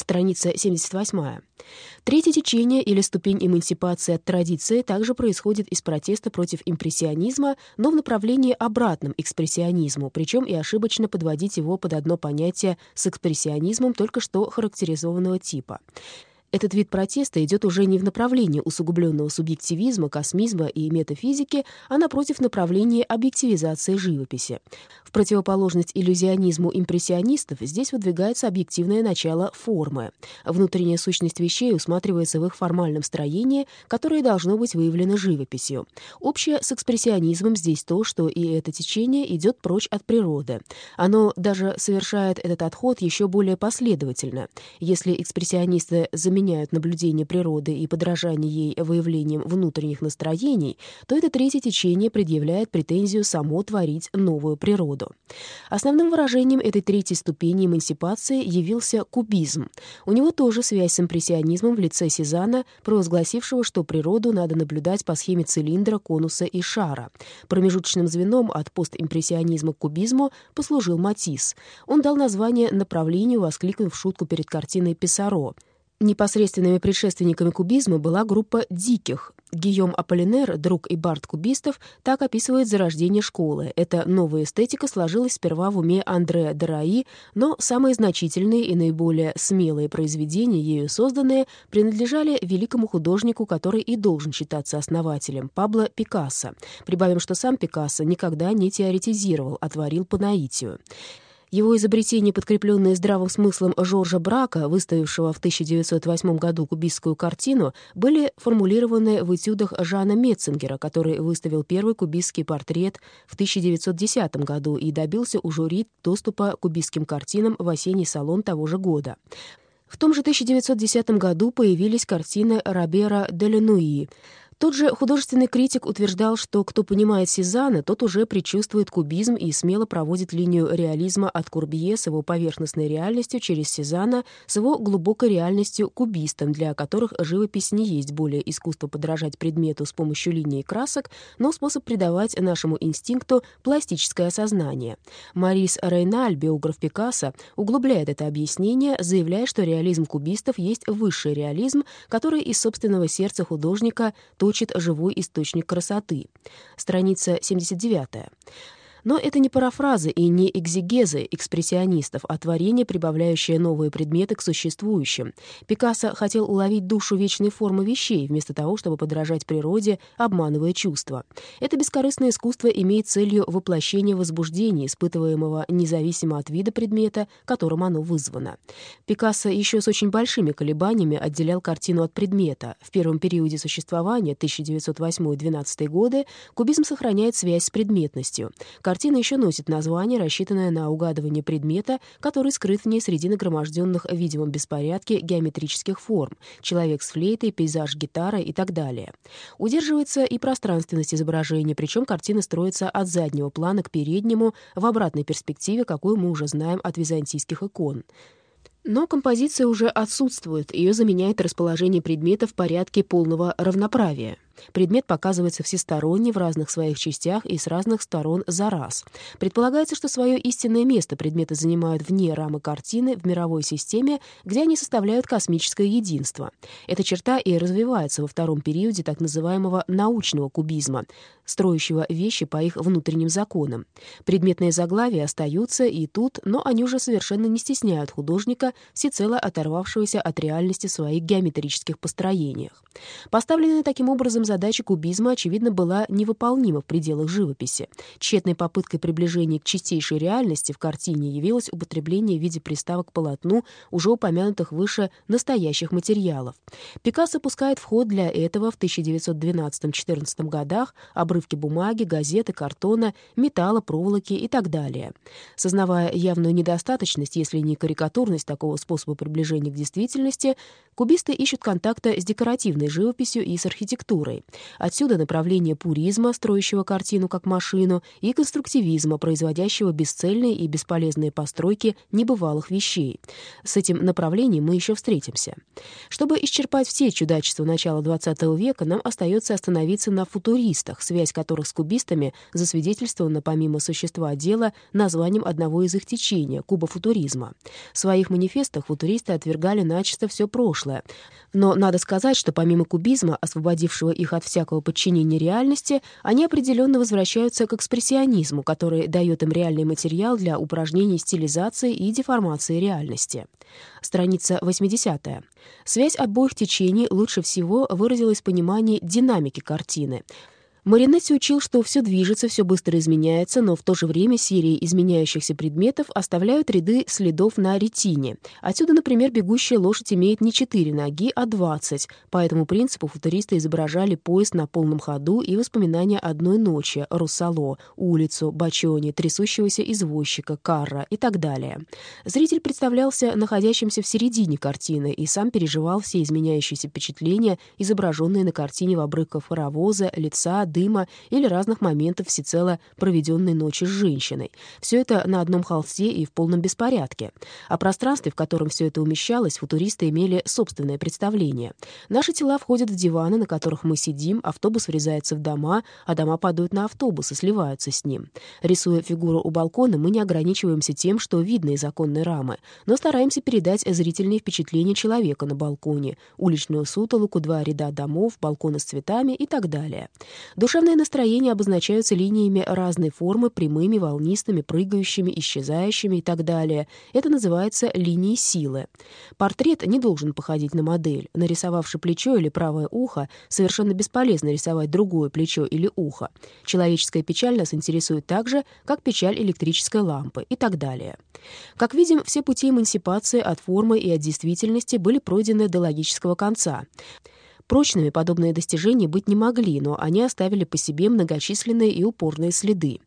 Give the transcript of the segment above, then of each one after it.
Страница 78. Третье течение или ступень эмансипации от традиции также происходит из протеста против импрессионизма, но в направлении обратном экспрессионизму, причем и ошибочно подводить его под одно понятие с экспрессионизмом только что характеризованного типа. Этот вид протеста идет уже не в направлении усугубленного субъективизма, космизма и метафизики, а напротив направления объективизации живописи. В противоположность иллюзионизму импрессионистов здесь выдвигается объективное начало формы. Внутренняя сущность вещей усматривается в их формальном строении, которое должно быть выявлено живописью. Общее с экспрессионизмом здесь то, что и это течение идет прочь от природы. Оно даже совершает этот отход еще более последовательно. Если экспрессионисты заменяют заменяют наблюдение природы и подражание ей выявлением внутренних настроений, то это третье течение предъявляет претензию само творить новую природу. Основным выражением этой третьей ступени эмансипации явился кубизм. У него тоже связь с импрессионизмом в лице Сезана, провозгласившего, что природу надо наблюдать по схеме цилиндра, конуса и шара. Промежуточным звеном от постимпрессионизма к кубизму послужил Матисс. Он дал название направлению, воскликнув шутку перед картиной Писаро — Непосредственными предшественниками кубизма была группа «диких». Гийом Аполлинер, друг и бард кубистов, так описывает зарождение школы. Эта новая эстетика сложилась сперва в уме Андре Дераи, но самые значительные и наиболее смелые произведения, ею созданные, принадлежали великому художнику, который и должен считаться основателем, Пабло Пикассо. Прибавим, что сам Пикассо никогда не теоретизировал, а творил по наитию. Его изобретение, подкрепленное здравым смыслом Жоржа Брака, выставившего в 1908 году кубистскую картину, были формулированы в этюдах Жана Метцингера, который выставил первый кубистский портрет в 1910 году и добился у жюри доступа к кубистским картинам в осенний салон того же года. В том же 1910 году появились картины Робера Деленуи тот же художественный критик утверждал, что кто понимает Сезанна, тот уже предчувствует кубизм и смело проводит линию реализма от Курбье с его поверхностной реальностью через Сезанна с его глубокой реальностью кубистом, для которых живопись не есть более искусство подражать предмету с помощью линий и красок, но способ придавать нашему инстинкту пластическое сознание. Марис Рейналь, биограф Пикассо, углубляет это объяснение, заявляя, что реализм кубистов есть высший реализм, который из собственного сердца художника то точит живой источник красоты. Страница 79. Но это не парафразы и не экзегезы экспрессионистов, а творение, прибавляющее новые предметы к существующим. Пикассо хотел уловить душу вечной формы вещей, вместо того, чтобы подражать природе, обманывая чувства. Это бескорыстное искусство имеет целью воплощения возбуждения, испытываемого независимо от вида предмета, которым оно вызвано. Пикассо еще с очень большими колебаниями отделял картину от предмета. В первом периоде существования, 1908-12 годы, кубизм сохраняет связь с предметностью. Картина еще носит название, рассчитанное на угадывание предмета, который скрыт в ней среди нагроможденных в видимом беспорядке геометрических форм — человек с флейтой, пейзаж, гитара и так далее. Удерживается и пространственность изображения, причем картина строится от заднего плана к переднему в обратной перспективе, какую мы уже знаем от византийских икон. Но композиция уже отсутствует, ее заменяет расположение предмета в порядке полного равноправия. Предмет показывается всесторонне в разных своих частях и с разных сторон за раз. Предполагается, что свое истинное место предметы занимают вне рамы картины в мировой системе, где они составляют космическое единство. Эта черта и развивается во втором периоде так называемого научного кубизма, строящего вещи по их внутренним законам. Предметные заглавия остаются и тут, но они уже совершенно не стесняют художника, всецело оторвавшегося от реальности в своих геометрических построениях. Поставленная таким образом задача кубизма, очевидно, была невыполнима в пределах живописи. Тщетной попыткой приближения к чистейшей реальности в картине явилось употребление в виде приставок полотну уже упомянутых выше настоящих материалов. Пикассо пускает в ход для этого в 1912-14 годах обрывки бумаги, газеты, картона, металла, проволоки и так далее. Сознавая явную недостаточность, если не карикатурность такого способа приближения к действительности, кубисты ищут контакта с декоративной живописью и с архитектурой. Отсюда направление пуризма, строящего картину как машину, и конструктивизма, производящего бесцельные и бесполезные постройки небывалых вещей. С этим направлением мы еще встретимся. Чтобы исчерпать все чудачества начала XX века, нам остается остановиться на футуристах, связь которых с кубистами засвидетельствована помимо существа дела названием одного из их течения — кубофутуризма. В своих манифестах футуристы отвергали начисто все прошлое. Но надо сказать, что помимо кубизма, освободившего их от всякого подчинения реальности, они определенно возвращаются к экспрессионизму, который дает им реальный материал для упражнений стилизации и деформации реальности. Страница 80. -я. Связь обоих течений лучше всего выразилась в понимании динамики картины — Маринетти учил, что все движется, все быстро изменяется, но в то же время серии изменяющихся предметов оставляют ряды следов на ретине. Отсюда, например, бегущая лошадь имеет не 4 ноги, а 20. По этому принципу футуристы изображали поезд на полном ходу и воспоминания одной ночи, Руссало, улицу, Бачони, трясущегося извозчика, Карра и так далее. Зритель представлялся находящимся в середине картины и сам переживал все изменяющиеся впечатления, изображенные на картине в обрывках паровоза, лица, дыма или разных моментов всецело проведенной ночи с женщиной. Все это на одном холсте и в полном беспорядке. О пространстве, в котором все это умещалось, футуристы имели собственное представление. Наши тела входят в диваны, на которых мы сидим, автобус врезается в дома, а дома падают на автобус и сливаются с ним. Рисуя фигуру у балкона, мы не ограничиваемся тем, что видно из оконной рамы, но стараемся передать зрительные впечатления человека на балконе, уличную сутолоку, два ряда домов, балконы с цветами и так далее. Душевные настроения обозначаются линиями разной формы, прямыми, волнистыми, прыгающими, исчезающими и так далее. Это называется линией силы. Портрет не должен походить на модель. Нарисовавши плечо или правое ухо, совершенно бесполезно рисовать другое плечо или ухо. Человеческая печаль нас интересует так же, как печаль электрической лампы и так далее. Как видим, все пути эмансипации от формы и от действительности были пройдены до логического конца. Прочными подобные достижения быть не могли, но они оставили по себе многочисленные и упорные следы.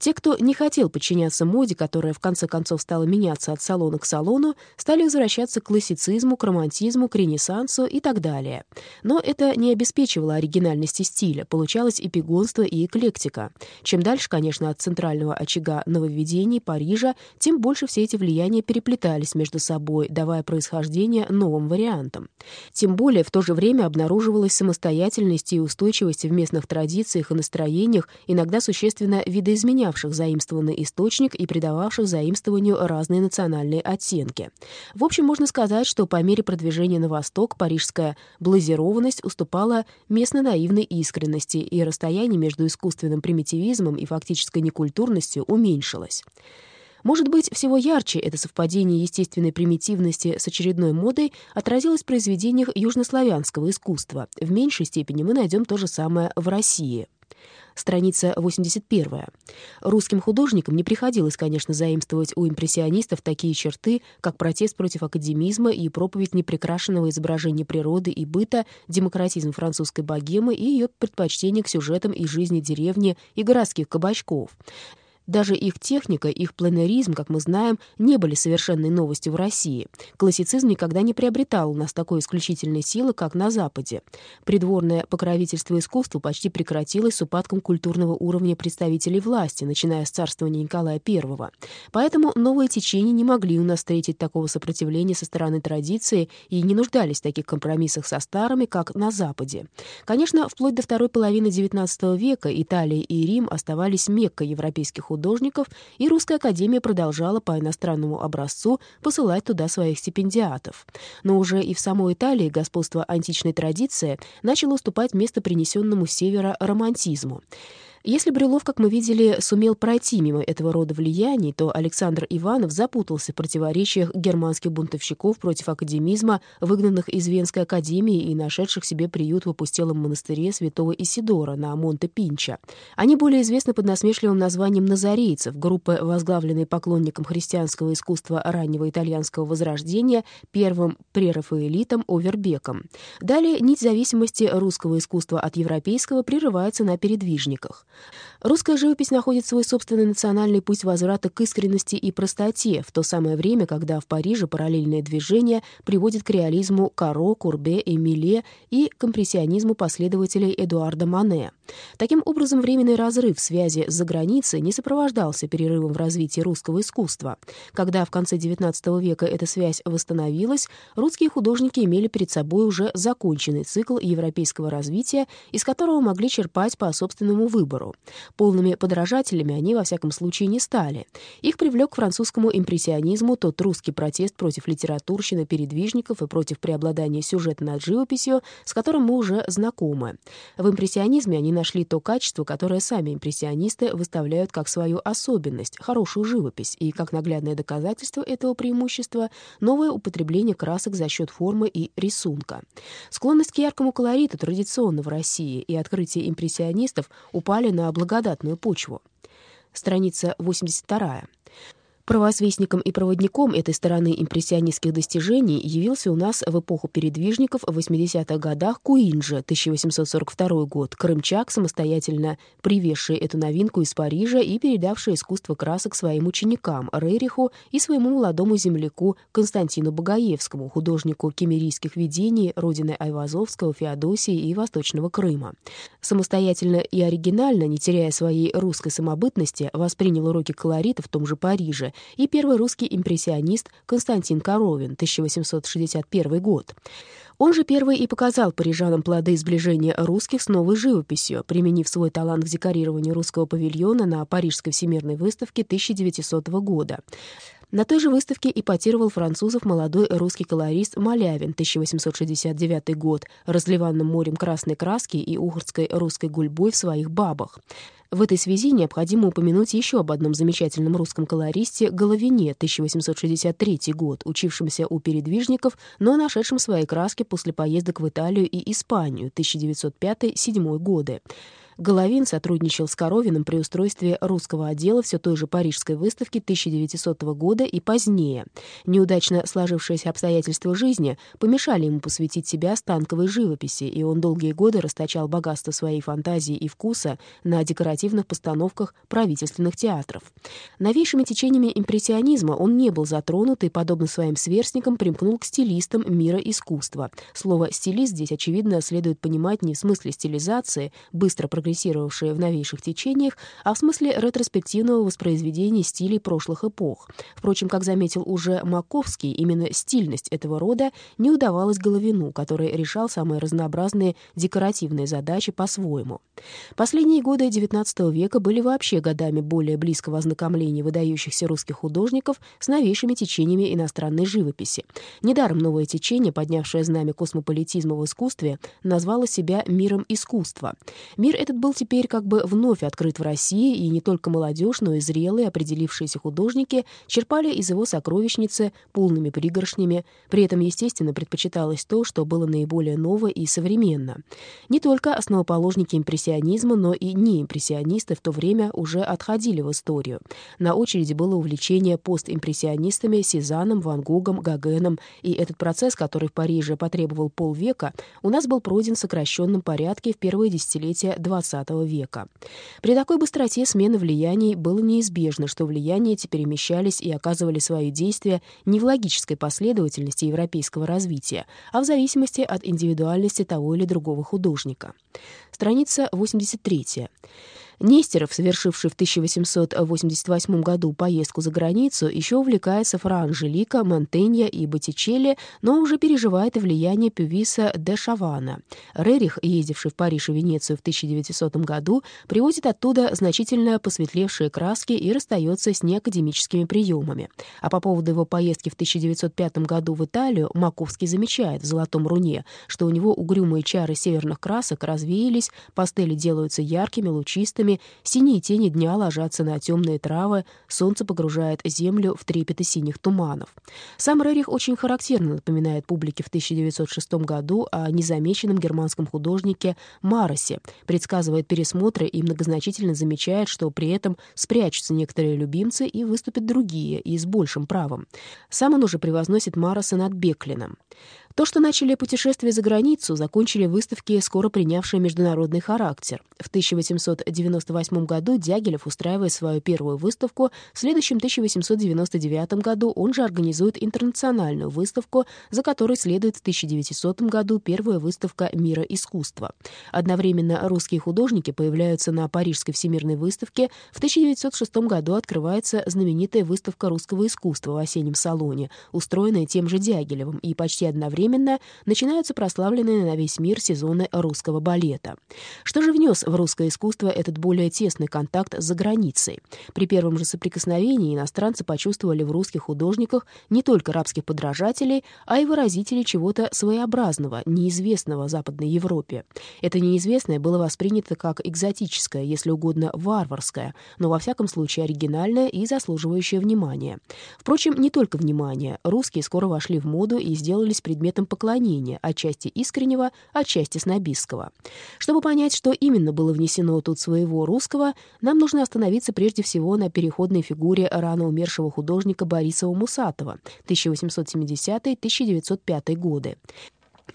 Те, кто не хотел подчиняться моде, которая в конце концов стала меняться от салона к салону, стали возвращаться к классицизму, к романтизму, к ренессансу и так далее. Но это не обеспечивало оригинальности стиля, получалось эпигонство и эклектика. Чем дальше, конечно, от центрального очага нововведений Парижа, тем больше все эти влияния переплетались между собой, давая происхождение новым вариантам. Тем более в то же время обнаруживалась самостоятельность и устойчивость в местных традициях и настроениях, иногда существенно видоизменявшихся менявших заимствованный источник и придававших заимствованию разные национальные оттенки. В общем, можно сказать, что по мере продвижения на восток парижская блазированность уступала местной наивной искренности, и расстояние между искусственным примитивизмом и фактической некультурностью уменьшилось. Может быть, всего ярче это совпадение естественной примитивности с очередной модой отразилось в произведениях южнославянского искусства. В меньшей степени мы найдем то же самое в России страница 81. Русским художникам не приходилось, конечно, заимствовать у импрессионистов такие черты, как протест против академизма и проповедь непрекрашенного изображения природы и быта, демократизм французской богемы и ее предпочтение к сюжетам и жизни деревни и городских кабачков. Даже их техника, их пленеризм, как мы знаем, не были совершенной новостью в России. Классицизм никогда не приобретал у нас такой исключительной силы, как на Западе. Придворное покровительство искусству почти прекратилось с упадком культурного уровня представителей власти, начиная с царствования Николая I. Поэтому новые течения не могли у нас встретить такого сопротивления со стороны традиции и не нуждались в таких компромиссах со старыми, как на Западе. Конечно, вплоть до второй половины XIX века Италия и Рим оставались меккой европейских художников, художников, и Русская академия продолжала по иностранному образцу посылать туда своих стипендиатов. Но уже и в самой Италии господство античной традиции начало уступать место принесенному с севера романтизму. Если Брюлов, как мы видели, сумел пройти мимо этого рода влияний, то Александр Иванов запутался в противоречиях германских бунтовщиков против академизма, выгнанных из Венской академии и нашедших себе приют в опустелом монастыре святого Исидора на Монте-Пинча. Они более известны под насмешливым названием «назарейцев», группы, возглавленной поклонником христианского искусства раннего итальянского возрождения, первым прерафаэлитом Овербеком. Далее нить зависимости русского искусства от европейского прерывается на передвижниках. Русская живопись находит свой собственный национальный путь возврата к искренности и простоте в то самое время, когда в Париже параллельное движение приводит к реализму Каро, Курбе, Эмиле и компрессионизму последователей Эдуарда Мане. Таким образом, временный разрыв связи с заграницей не сопровождался перерывом в развитии русского искусства. Когда в конце XIX века эта связь восстановилась, русские художники имели перед собой уже законченный цикл европейского развития, из которого могли черпать по собственному выбору. Полными подражателями они, во всяком случае, не стали. Их привлек к французскому импрессионизму тот русский протест против литературщины передвижников и против преобладания сюжета над живописью, с которым мы уже знакомы. В импрессионизме они нашли то качество, которое сами импрессионисты выставляют как свою особенность, хорошую живопись, и как наглядное доказательство этого преимущества — новое употребление красок за счет формы и рисунка. Склонность к яркому колориту традиционно в России и открытие импрессионистов упали на благодатную почву. Страница 82. Провосвестником и проводником этой стороны импрессионистских достижений явился у нас в эпоху передвижников в 80-х годах Куинджи, 1842 год, крымчак, самостоятельно привезший эту новинку из Парижа и передавший искусство красок своим ученикам Рериху и своему молодому земляку Константину Багаевскому, художнику кемерийских видений, родины Айвазовского, Феодосии и Восточного Крыма. Самостоятельно и оригинально, не теряя своей русской самобытности, воспринял уроки колорита в том же Париже и первый русский импрессионист Константин Коровин, 1861 год. Он же первый и показал парижанам плоды сближения русских с новой живописью, применив свой талант к декорированию русского павильона на Парижской всемирной выставке 1900 года. На той же выставке ипотировал французов молодой русский колорист Малявин, 1869 год, разливанным морем красной краски и ухорской русской гульбой в своих бабах. В этой связи необходимо упомянуть еще об одном замечательном русском колористе Головине, 1863 год, учившемся у передвижников, но нашедшем свои краски после поездок в Италию и Испанию, 1905-1907 годы. Головин сотрудничал с Коровиным при устройстве русского отдела все той же Парижской выставки 1900 года и позднее. Неудачно сложившиеся обстоятельства жизни помешали ему посвятить себя станковой живописи, и он долгие годы расточал богатство своей фантазии и вкуса на декоративных постановках правительственных театров. Новейшими течениями импрессионизма он не был затронут и, подобно своим сверстникам, примкнул к стилистам мира искусства. Слово «стилист» здесь, очевидно, следует понимать не в смысле стилизации, быстро прогрессивной, прогрессировавшие в новейших течениях, а в смысле ретроспективного воспроизведения стилей прошлых эпох. Впрочем, как заметил уже Маковский, именно стильность этого рода не удавалась Головину, который решал самые разнообразные декоративные задачи по-своему. Последние годы XIX века были вообще годами более близкого ознакомления выдающихся русских художников с новейшими течениями иностранной живописи. Недаром новое течение, поднявшее знамя космополитизма в искусстве, назвало себя миром искусства. Мир этот был теперь как бы вновь открыт в России, и не только молодежь, но и зрелые, определившиеся художники черпали из его сокровищницы полными пригоршнями. При этом, естественно, предпочиталось то, что было наиболее ново и современно. Не только основоположники импрессионизма, но и неимпрессионисты в то время уже отходили в историю. На очереди было увлечение постимпрессионистами Сезаном, Ван Гогом, Гогеном, и этот процесс, который в Париже потребовал полвека, у нас был пройден в сокращенном порядке в первые десятилетия XX XX века. При такой быстроте смены влияний было неизбежно, что влияния эти перемещались и оказывали свои действия не в логической последовательности европейского развития, а в зависимости от индивидуальности того или другого художника. Страница 83. Нестеров, совершивший в 1888 году поездку за границу, еще увлекается Фра Анжелика, Монтенья и Боттичелли, но уже переживает влияние Пювиса де Шавана. Рерих, ездивший в Париж и Венецию в 1900 году, привозит оттуда значительно посветлевшие краски и расстается с неакадемическими приемами. А по поводу его поездки в 1905 году в Италию Маковский замечает в «Золотом руне», что у него угрюмые чары северных красок развеялись, пастели делаются яркими, лучистыми, тучами, синие тени дня ложатся на темные травы, солнце погружает землю в трепеты синих туманов. Сам Рерих очень характерно напоминает публике в 1906 году о незамеченном германском художнике Маросе, предсказывает пересмотры и многозначительно замечает, что при этом спрячутся некоторые любимцы и выступят другие, и с большим правом. Сам он уже превозносит Мароса над Беклином. То, что начали путешествие за границу, закончили выставки, скоро принявшие международный характер. В 1898 году Дягилев устраивает свою первую выставку, в следующем 1899 году он же организует интернациональную выставку, за которой следует в 1900 году первая выставка «Мира искусства». Одновременно русские художники появляются на Парижской всемирной выставке. В 1906 году открывается знаменитая выставка русского искусства в осеннем салоне, устроенная тем же Дягилевым, и почти одновременно одновременно начинаются прославленные на весь мир сезоны русского балета. Что же внес в русское искусство этот более тесный контакт с заграницей? При первом же соприкосновении иностранцы почувствовали в русских художниках не только рабских подражателей, а и выразителей чего-то своеобразного, неизвестного Западной Европе. Это неизвестное было воспринято как экзотическое, если угодно, варварское, но во всяком случае оригинальное и заслуживающее внимания. Впрочем, не только внимания. Русские скоро вошли в моду и сделались предметом предметом поклонения, отчасти искреннего, отчасти снобистского. Чтобы понять, что именно было внесено тут своего русского, нам нужно остановиться прежде всего на переходной фигуре рано умершего художника Борисова Мусатова 1870-1905 годы.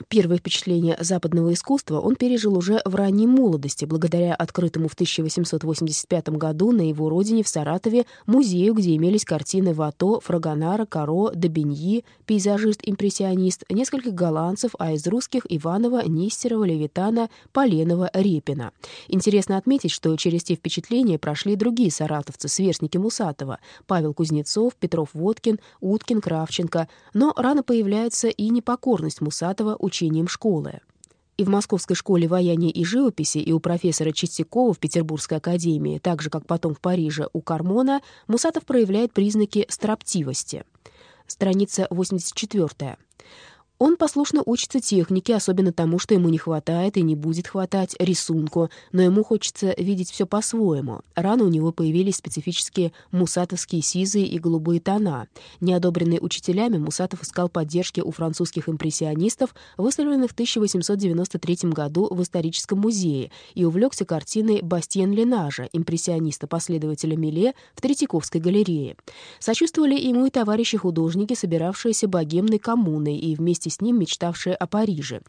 Первое впечатление западного искусства он пережил уже в ранней молодости, благодаря открытому в 1885 году на его родине в Саратове музею, где имелись картины Вато, Фрагонара, Каро, Добиньи, пейзажист-импрессионист, несколько голландцев, а из русских — Иванова, Нестерова, Левитана, Поленова, Репина. Интересно отметить, что через те впечатления прошли другие саратовцы, сверстники Мусатова — Павел Кузнецов, Петров Водкин, Уткин, Кравченко. Но рано появляется и непокорность Мусатова учением школы. И в Московской школе вояния и живописи, и у профессора Чистякова в Петербургской академии, так же, как потом в Париже у Кармона, Мусатов проявляет признаки строптивости. Страница 84. Он послушно учится технике, особенно тому, что ему не хватает и не будет хватать рисунку, но ему хочется видеть все по-своему. Рано у него появились специфические мусатовские сизые и голубые тона. Неодобренный учителями, Мусатов искал поддержки у французских импрессионистов, выставленных в 1893 году в историческом музее, и увлекся картиной Бастьен Ленажа, импрессиониста-последователя Миле, в Третьяковской галерее. Сочувствовали ему и товарищи-художники, собиравшиеся богемной коммуной и вместе вместе с ним мечтавшие о Париже.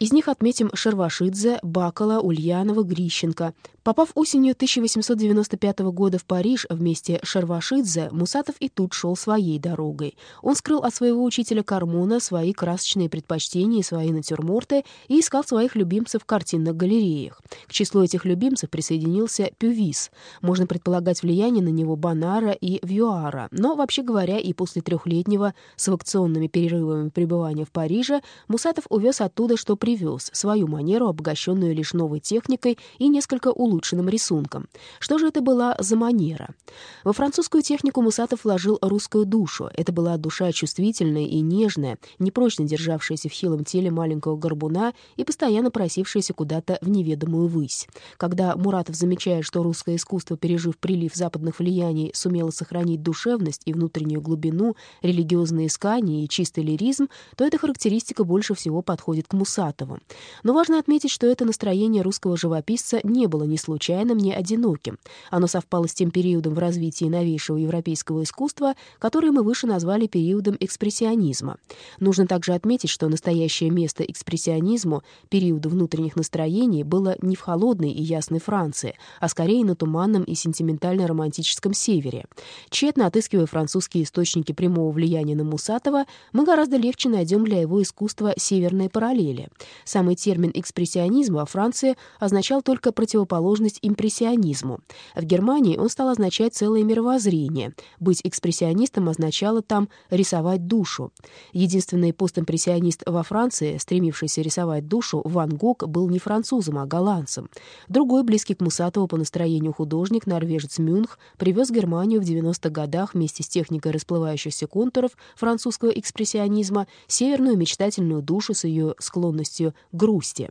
Из них отметим Шервашидзе, Бакала, Ульянова, Грищенко. Попав осенью 1895 года в Париж вместе с Шервашидзе, Мусатов и тут шел своей дорогой. Он скрыл от своего учителя Кармона свои красочные предпочтения и свои натюрморты и искал своих любимцев в картинных галереях. К числу этих любимцев присоединился Пювис. Можно предполагать влияние на него Бонара и Вьюара, но, вообще говоря, и после трехлетнего с аукционными перерывами пребывания в Париже Мусатов увез оттуда, что привез, свою манеру, обогащенную лишь новой техникой и несколько улучшенным рисунком. Что же это была за манера? Во французскую технику Мусатов вложил русскую душу. Это была душа чувствительная и нежная, непрочно державшаяся в хилом теле маленького горбуна и постоянно просившаяся куда-то в неведомую высь. Когда Муратов замечает, что русское искусство, пережив прилив западных влияний, сумело сохранить душевность и внутреннюю глубину, религиозные искания и чистый лиризм, то это характеристика больше всего подходит к Мусатову. Но важно отметить, что это настроение русского живописца не было ни случайным, ни одиноким. Оно совпало с тем периодом в развитии новейшего европейского искусства, который мы выше назвали периодом экспрессионизма. Нужно также отметить, что настоящее место экспрессионизму, периоду внутренних настроений, было не в холодной и ясной Франции, а скорее на туманном и сентиментально-романтическом севере. Тщетно отыскивая французские источники прямого влияния на Мусатова, мы гораздо легче найдем для его искусства северные параллели. Самый термин экспрессионизма во Франции означал только противоположность импрессионизму. В Германии он стал означать целое мировоззрение. Быть экспрессионистом означало там рисовать душу. Единственный постимпрессионист во Франции, стремившийся рисовать душу, Ван Гог, был не французом, а голландцем. Другой, близкий к Мусатову по настроению художник, норвежец Мюнх, привез Германию в 90-х годах вместе с техникой расплывающихся контуров французского экспрессионизма северную мечтательную душу с ее склонностью к грусти.